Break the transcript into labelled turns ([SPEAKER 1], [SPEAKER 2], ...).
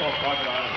[SPEAKER 1] Oh, God, God.